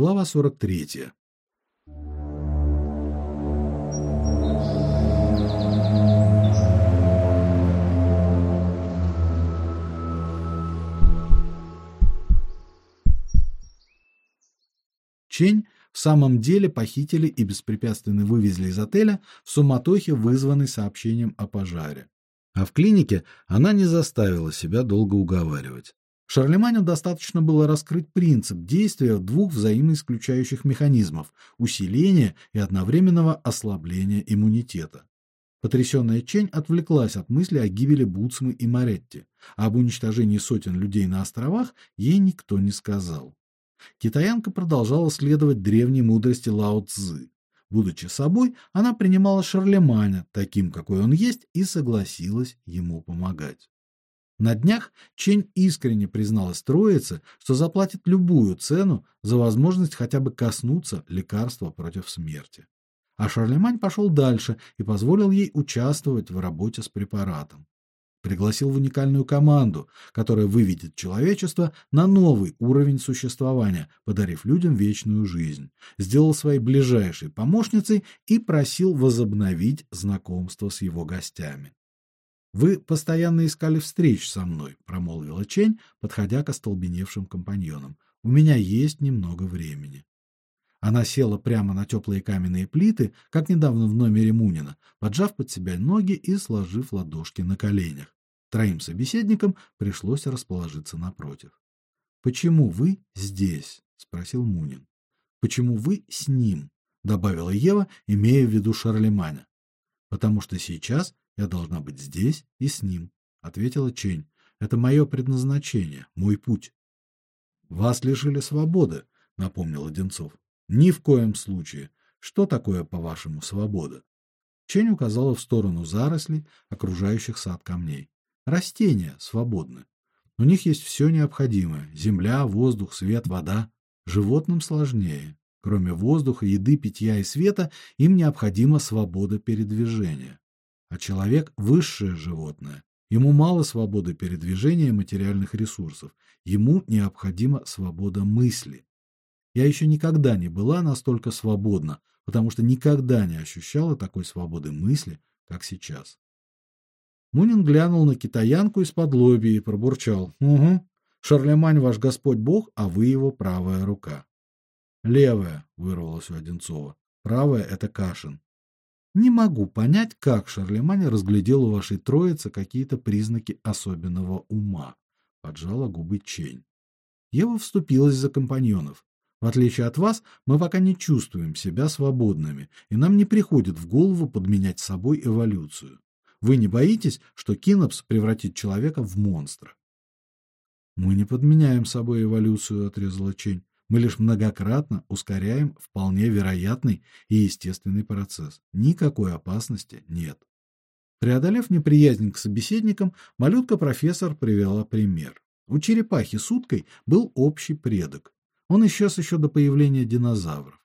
Глава 43. Чень в самом деле похитили и беспрепятственно вывезли из отеля в суматохе, вызванной сообщением о пожаре. А в клинике она не заставила себя долго уговаривать. Шарлеманю достаточно было раскрыть принцип действия двух взаимоисключающих механизмов усиления и одновременного ослабления иммунитета. Потрясённая Чень отвлеклась от мысли о гибели Буцмы и Маретти, а об уничтожении сотен людей на островах ей никто не сказал. Китаянка продолжала следовать древней мудрости Лао Цзы. Будучи собой, она принимала Шарлеманя таким, какой он есть, и согласилась ему помогать. На днях Чень искренне призналась троице, что заплатит любую цену за возможность хотя бы коснуться лекарства против смерти. А Шарлемань пошел дальше и позволил ей участвовать в работе с препаратом пригласил в уникальную команду, которая выведет человечество на новый уровень существования, подарив людям вечную жизнь. Сделал своей ближайшей помощницей и просил возобновить знакомство с его гостями. Вы постоянно искали встреч со мной, промолвила Чень, подходя к остолбеневшим компаньонам. У меня есть немного времени. Она села прямо на теплые каменные плиты, как недавно в номере Мунина, поджав под себя ноги и сложив ладошки на коленях. Троим собеседникам пришлось расположиться напротив. Почему вы здесь? спросил Мунин. Почему вы с ним? добавила Ева, имея в виду Шарлеманя. Потому что сейчас я должна быть здесь и с ним, ответила Чень. Это мое предназначение, мой путь. Вас лишили свободы, напомнил Одинцов. Ни в коем случае. Что такое, по-вашему, свобода? Чень указала в сторону зарослей, окружающих сад камней. Растения свободны. У них есть все необходимое: земля, воздух, свет, вода. Животным сложнее. Кроме воздуха, еды, питья и света, им необходима свобода передвижения. А человек высшее животное. Ему мало свободы передвижения материальных ресурсов. Ему необходима свобода мысли. Я еще никогда не была настолько свободна, потому что никогда не ощущала такой свободы мысли, как сейчас. Мунин глянул на китаянку из-под лобья и пробурчал: "Угу. Шарлемань ваш Господь Бог, а вы его правая рука". "Левая", вырвалось у Одинцова. "Правая это Кашин". Не могу понять, как Шарлемань разглядел у вашей троицы какие-то признаки особенного ума, поджала губы Чень. Ева вступилась за компаньонов. В отличие от вас, мы пока не чувствуем себя свободными, и нам не приходит в голову подменять собой эволюцию. Вы не боитесь, что Кинопс превратит человека в монстра? Мы не подменяем собой эволюцию, отрезала Чень. Мы лишь многократно ускоряем вполне вероятный и естественный процесс. Никакой опасности нет. Преодолев неприязнь к собеседникам, малютка-профессор привела пример. У черепахи с уткой был общий предок. Он исчез еще до появления динозавров.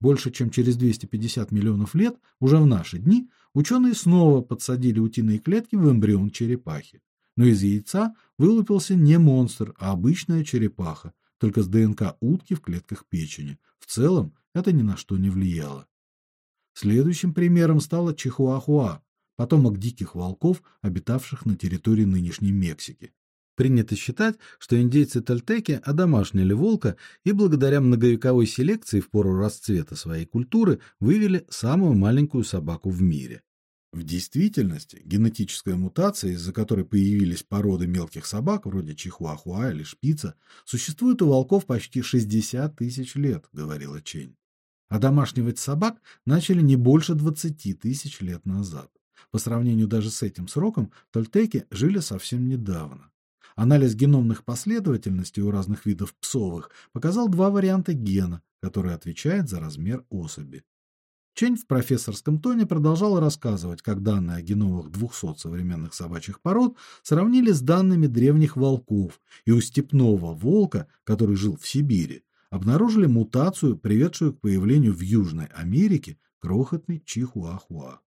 Больше чем через 250 миллионов лет, уже в наши дни, Ученые снова подсадили утиные клетки в эмбрион черепахи. Но из яйца вылупился не монстр, а обычная черепаха, только с ДНК утки в клетках печени. В целом это ни на что не влияло. Следующим примером стала чихуахуа, потомок диких волков, обитавших на территории нынешней Мексики. Принято считать, что индейцы-тольтеки одомашнили волка и благодаря многовековой селекции в пору расцвета своей культуры вывели самую маленькую собаку в мире. В действительности, генетическая мутация, из-за которой появились породы мелких собак вроде чихуахуа или шпица, существует у волков почти 60 тысяч лет, говорила Чень. А домашнивать собак начали не больше 20 тысяч лет назад. По сравнению даже с этим сроком, тольтеки жили совсем недавно. Анализ геномных последовательностей у разных видов псовых показал два варианта гена, которые отвечают за размер особи. Чень в профессорском тоне продолжала рассказывать, как данные о геномах 200 современных собачьих пород сравнили с данными древних волков, и у степного волка, который жил в Сибири, обнаружили мутацию, приведшую к появлению в Южной Америке крохотной чихуахуа.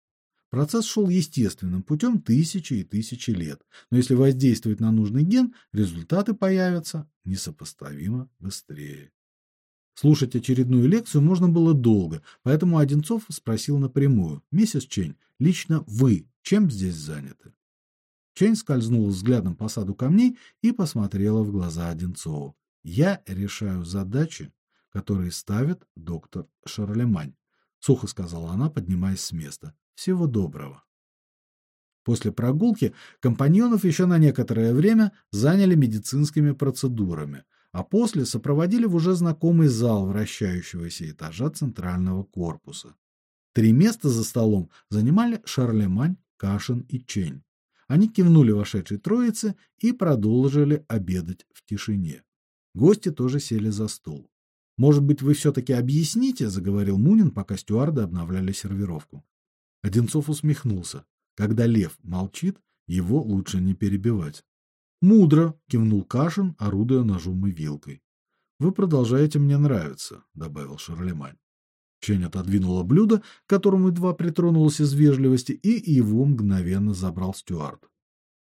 Процесс шел естественным путем тысячи и тысячи лет, но если воздействовать на нужный ген, результаты появятся несопоставимо быстрее. Слушать очередную лекцию можно было долго, поэтому Одинцов спросил напрямую: "Миссис Чень, лично вы чем здесь заняты?" Чень скользнула взглядом по саду камней и посмотрела в глаза Одинцову. "Я решаю задачи, которые ставит доктор Шарлемань", сухо сказала она, поднимаясь с места. "Всего доброго". После прогулки компаньонов еще на некоторое время заняли медицинскими процедурами а после сопроводили в уже знакомый зал вращающегося этажа центрального корпуса. Три места за столом занимали Шарлемань, Кашин и Чень. Они кивнули вошедшей троице и продолжили обедать в тишине. Гости тоже сели за стол. Может быть, вы все таки объясните, заговорил Мунин, пока стюарды обновляли сервировку. Одинцов усмехнулся. Когда лев молчит, его лучше не перебивать. Мудро, кивнул Кашин, орудуя ножом и вилкой. Вы продолжаете мне нравиться, добавил Шарлемань. Чень отодвинула блюдо, к которому едва притронулась из вежливости, и его мгновенно забрал стюард.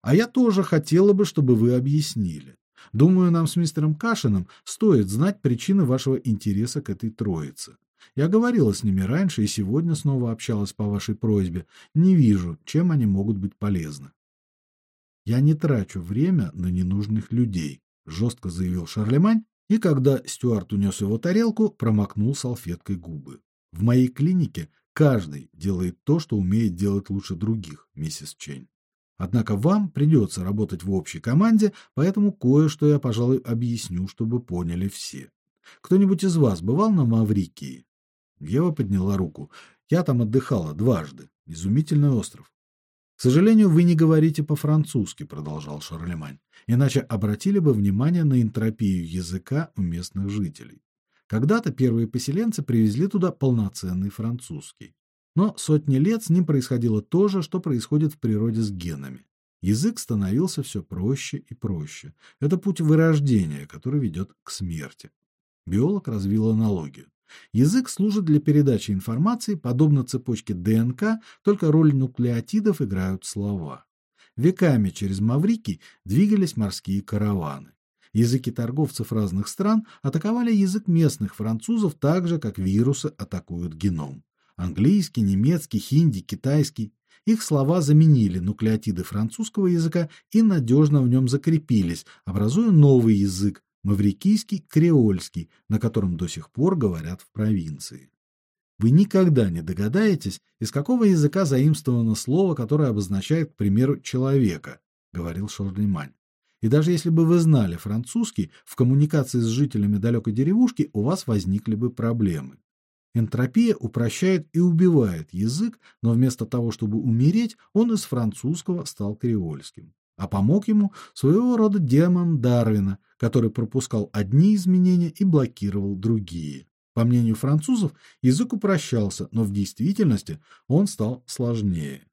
А я тоже хотела бы, чтобы вы объяснили. Думаю, нам с мистером Кашиным стоит знать причины вашего интереса к этой троице. Я говорила с ними раньше и сегодня снова общалась по вашей просьбе. Не вижу, чем они могут быть полезны. Я не трачу время на ненужных людей, жестко заявил Шарлемань, и когда Стюарт унес его тарелку, промокнул салфеткой губы. В моей клинике каждый делает то, что умеет делать лучше других, миссис Чейн. Однако вам придется работать в общей команде, поэтому кое-что я, пожалуй, объясню, чтобы поняли все. Кто-нибудь из вас бывал на Маврикии? Ева подняла руку. Я там отдыхала дважды. Изумительный остров. К сожалению, вы не говорите по-французски, продолжал Шарлемань. Иначе обратили бы внимание на энтропию языка у местных жителей. Когда-то первые поселенцы привезли туда полноценный французский. Но сотни лет с ним происходило то же, что происходит в природе с генами. Язык становился все проще и проще. Это путь вырождения, который ведет к смерти. Биолог развил аналогию. Язык служит для передачи информации, подобно цепочке ДНК, только роль нуклеотидов играют слова. Веками через Маврикий двигались морские караваны. Языки торговцев разных стран атаковали язык местных французов так же, как вирусы атакуют геном. Английский, немецкий, хинди, китайский. Их слова заменили нуклеотиды французского языка и надежно в нем закрепились, образуя новый язык, маврикийский креольский, на котором до сих пор говорят в провинции. Вы никогда не догадаетесь, из какого языка заимствовано слово, которое обозначает, к примеру, человека, говорил Шарлемань. И даже если бы вы знали французский, в коммуникации с жителями далекой деревушки у вас возникли бы проблемы. Энтропия упрощает и убивает язык, но вместо того, чтобы умереть, он из французского стал креольским а помог ему своего рода демон Дарвина, который пропускал одни изменения и блокировал другие. По мнению французов, язык упрощался, но в действительности он стал сложнее.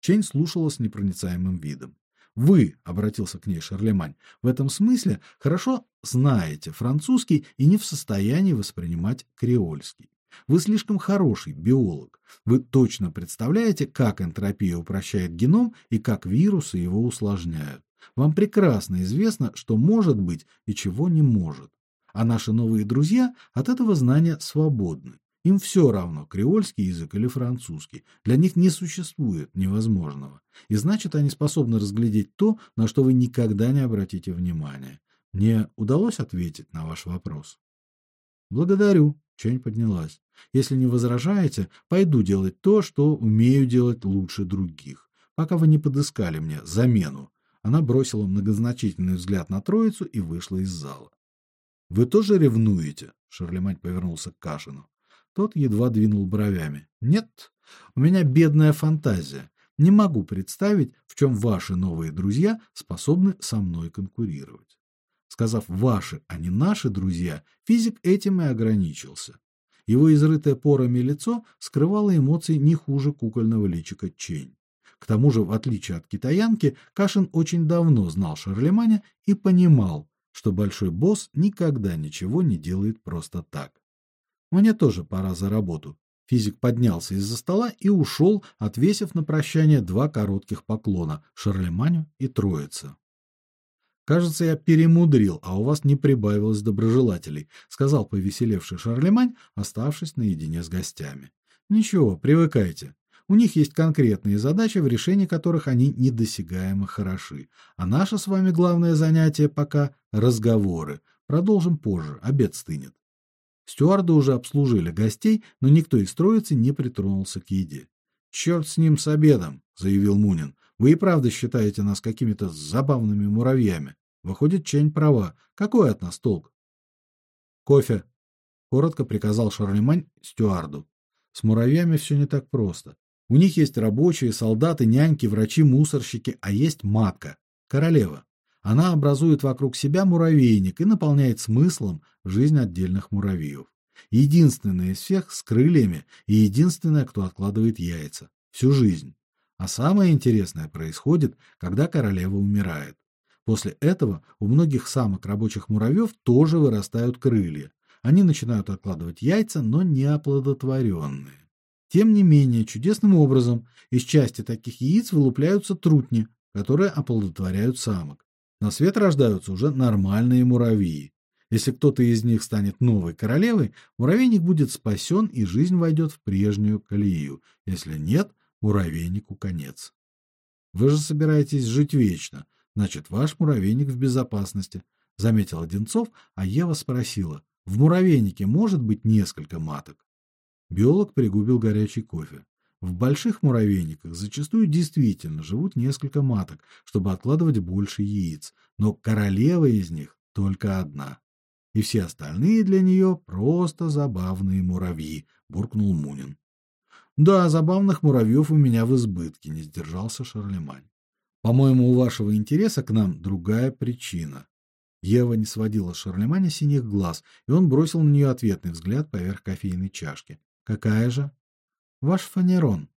Чень слушала с непроницаемым видом. Вы, обратился к ней Шарлемань, в этом смысле хорошо знаете французский и не в состоянии воспринимать креольский. Вы слишком хороший биолог. Вы точно представляете, как энтропия упрощает геном и как вирусы его усложняют. Вам прекрасно известно, что может быть и чего не может. А наши новые друзья от этого знания свободны. Им все равно, креольский язык или французский. Для них не существует невозможного. И значит, они способны разглядеть то, на что вы никогда не обратите внимания. Мне удалось ответить на ваш вопрос. Благодарю, Чень поднялась. Если не возражаете, пойду делать то, что умею делать лучше других, пока вы не подыскали мне замену. Она бросила многозначительный взгляд на троицу и вышла из зала. Вы тоже ревнуете? Шарлемань повернулся к Кашину. Тот едва двинул бровями. Нет, у меня бедная фантазия. Не могу представить, в чем ваши новые друзья способны со мной конкурировать. Сказав «ваши», а не «наши друзья», физик этим и ограничился. Его изрытое порами лицо скрывало эмоции не хуже кукольного личика Чень. К тому же, в отличие от китаянки, Кашин очень давно знал Шарлеманя и понимал, что большой босс никогда ничего не делает просто так. Мне тоже пора за работу. Физик поднялся из-за стола и ушел, отвесив на прощание два коротких поклона Шарлеманю и Троице. Кажется, я перемудрил, а у вас не прибавилось доброжелателей, сказал повеселевший Шарлемань, оставшись наедине с гостями. Ничего, привыкайте. У них есть конкретные задачи, в решении которых они недосягаемо хороши. А наше с вами главное занятие пока разговоры. Продолжим позже, обед стынет. Стюарды уже обслужили гостей, но никто из троицы не притронулся к еде. «Черт с ним с обедом, заявил Мунин. Вы и правда считаете нас какими-то забавными муравьями. Выходит, Чень права. Какой от нас толк? Кофе, коротко приказал Шарлемань стюарду. С муравьями все не так просто. У них есть рабочие, солдаты, няньки, врачи, мусорщики, а есть матка, королева. Она образует вокруг себя муравейник и наполняет смыслом жизнь отдельных муравьев. Единственная из всех с крыльями и единственная, кто откладывает яйца всю жизнь. А самое интересное происходит, когда королева умирает. После этого у многих самок рабочих муравьев тоже вырастают крылья. Они начинают откладывать яйца, но не оплодотворенные. Тем не менее, чудесным образом из части таких яиц вылупляются трутни, которые оплодотворяют самок. На свет рождаются уже нормальные муравьи. Если кто-то из них станет новой королевой, муравейник будет спасен и жизнь войдет в прежнюю колею. Если нет, муравейнику конец. Вы же собираетесь жить вечно, значит, ваш муравейник в безопасности, заметил Одинцов, а Ева спросила: "В муравейнике может быть несколько маток?" Биолог пригубил горячий кофе. В больших муравейниках зачастую действительно живут несколько маток, чтобы откладывать больше яиц, но королева из них только одна. И все остальные для нее просто забавные муравьи, буркнул Мунин. Да, забавных муравьев у меня в избытке, не сдержался Шарлемань. По-моему, у вашего интереса к нам другая причина. Ева не сводила с Шарлеманя синих глаз, и он бросил на нее ответный взгляд поверх кофейной чашки. Какая же? Ваш фанерон.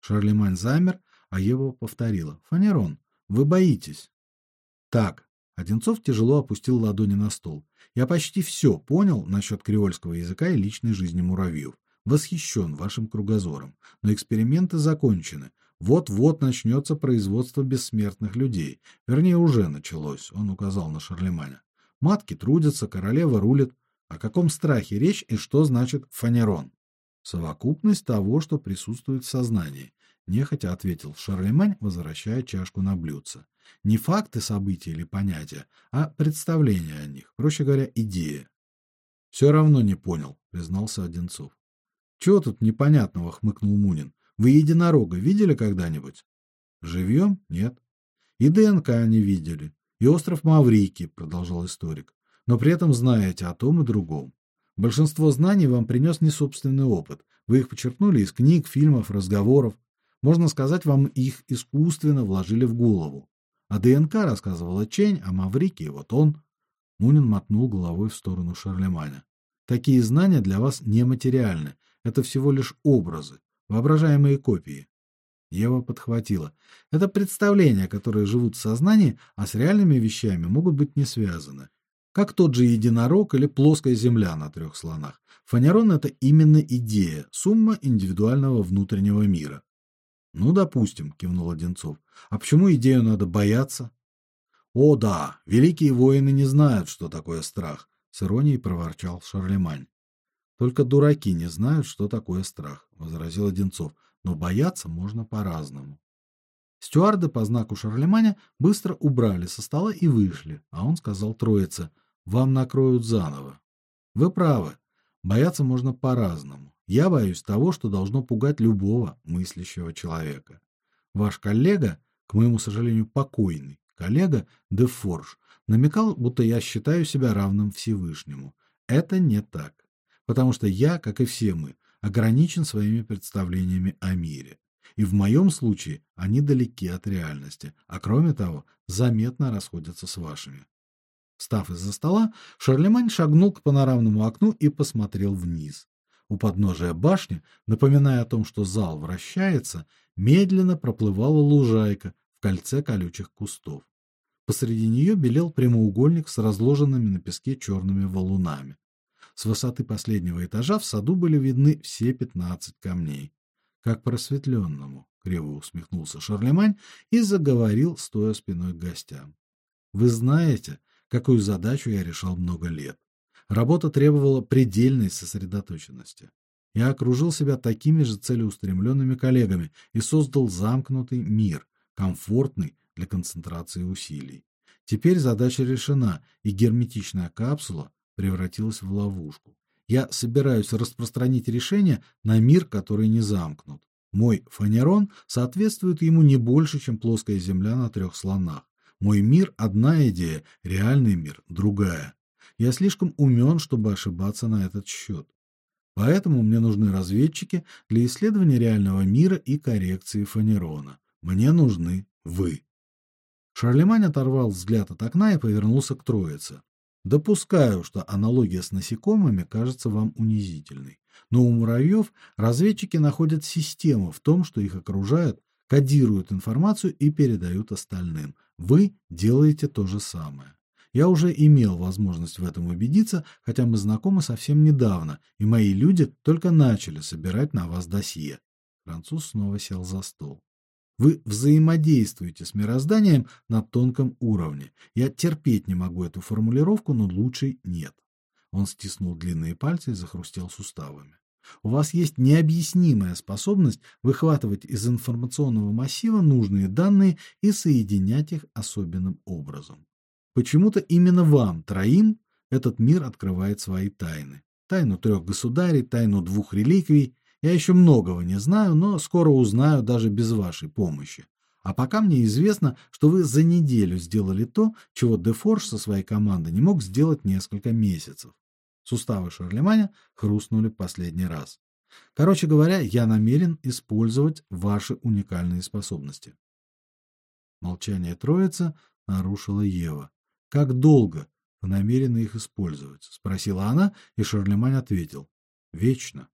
Шарлемань замер, а Ева повторила: "Фанерон, вы боитесь?" Так. Одинцов тяжело опустил ладони на стол. Я почти все понял насчет креольского языка и личной жизни муравьев. Восхищен вашим кругозором, но эксперименты закончены. Вот-вот начнется производство бессмертных людей. Вернее, уже началось, он указал на Шарлеманя. Матки трудятся, королева рулит. О каком страхе речь и что значит фанерон? Совокупность того, что присутствует в сознании, нехотя ответил Шарлемань, возвращая чашку на блюдце. Не факты события или понятия, а представление о них, проще говоря, идея. «Все равно не понял, признался Одинцов. Чего тут непонятного, хмыкнул Мунин. Вы единорога видели когда-нибудь? Живьем? Нет. И ДНК не видели. И остров Маврикий, продолжал историк. Но при этом знаете о том и другом. Большинство знаний вам принес не собственный опыт. Вы их почерпнули из книг, фильмов, разговоров. Можно сказать, вам их искусственно вложили в голову. А ДНК рассказывала Чень, а Маврикий вот он. Мунин мотнул головой в сторону Шарлеманя. Такие знания для вас нематериальны. Это всего лишь образы, воображаемые копии. Ева подхватила. Это представления, которые живут в сознании, а с реальными вещами могут быть не связаны как тот же единорог или плоская земля на трех слонах. Фанерон это именно идея, сумма индивидуального внутреннего мира. Ну, допустим, кивнул Одинцов. А почему идею надо бояться? О да, великие воины не знают, что такое страх, с иронией проворчал Шарлемань. Только дураки не знают, что такое страх, возразил Одинцов. Но бояться можно по-разному. Стюарды по знаку Шарлеманя быстро убрали со стола и вышли, а он сказал троице: вам накроют заново. Вы правы. Бояться можно по-разному. Я боюсь того, что должно пугать любого мыслящего человека. Ваш коллега, к моему сожалению, покойный коллега Дефорж, намекал, будто я считаю себя равным Всевышнему. Это не так, потому что я, как и все мы, ограничен своими представлениями о мире. И в моем случае они далеки от реальности, а кроме того, заметно расходятся с вашими. Встав из-за стола, Шарлемань шагнул к панорамному окну и посмотрел вниз. У подножия башни, напоминая о том, что зал вращается, медленно проплывала лужайка в кольце колючих кустов. Посреди нее белел прямоугольник с разложенными на песке черными валунами. С высоты последнего этажа в саду были видны все пятнадцать камней. Как просветленному, криво усмехнулся Шарлемань и заговорил, стоя спиной к гостям. Вы знаете, какую задачу я решал много лет. Работа требовала предельной сосредоточенности. Я окружил себя такими же целеустремленными коллегами и создал замкнутый мир, комфортный для концентрации усилий. Теперь задача решена, и герметичная капсула превратилась в ловушку. Я собираюсь распространить решение на мир, который не замкнут. Мой фанерон соответствует ему не больше, чем плоская земля на трех слонах. Мой мир одна идея, реальный мир другая. Я слишком умен, чтобы ошибаться на этот счет. Поэтому мне нужны разведчики для исследования реального мира и коррекции фанерона. Мне нужны вы. Шарлемань оторвал взгляд от окна и повернулся к троице. Допускаю, что аналогия с насекомыми кажется вам унизительной, но у муравьев разведчики находят систему в том, что их окружают, кодируют информацию и передают остальным. Вы делаете то же самое. Я уже имел возможность в этом убедиться, хотя мы знакомы совсем недавно, и мои люди только начали собирать на вас досье. Француз снова сел за стол. Вы взаимодействуете с мирозданием на тонком уровне. Я терпеть не могу эту формулировку, но лучше нет. Он стиснул длинные пальцы и захрустел суставами. У вас есть необъяснимая способность выхватывать из информационного массива нужные данные и соединять их особенным образом. Почему-то именно вам, троим, этот мир открывает свои тайны. Тайну трех государей, тайну двух реликвий. Я еще многого не знаю, но скоро узнаю даже без вашей помощи. А пока мне известно, что вы за неделю сделали то, чего Дефорж со своей командой не мог сделать несколько месяцев. Суставы Шарлеманя хрустнули последний раз. Короче говоря, я намерен использовать ваши уникальные способности. Молчание троицы нарушила Ева. Как долго вы намерены их использовать? спросила она, и Шарлемань ответил: вечно.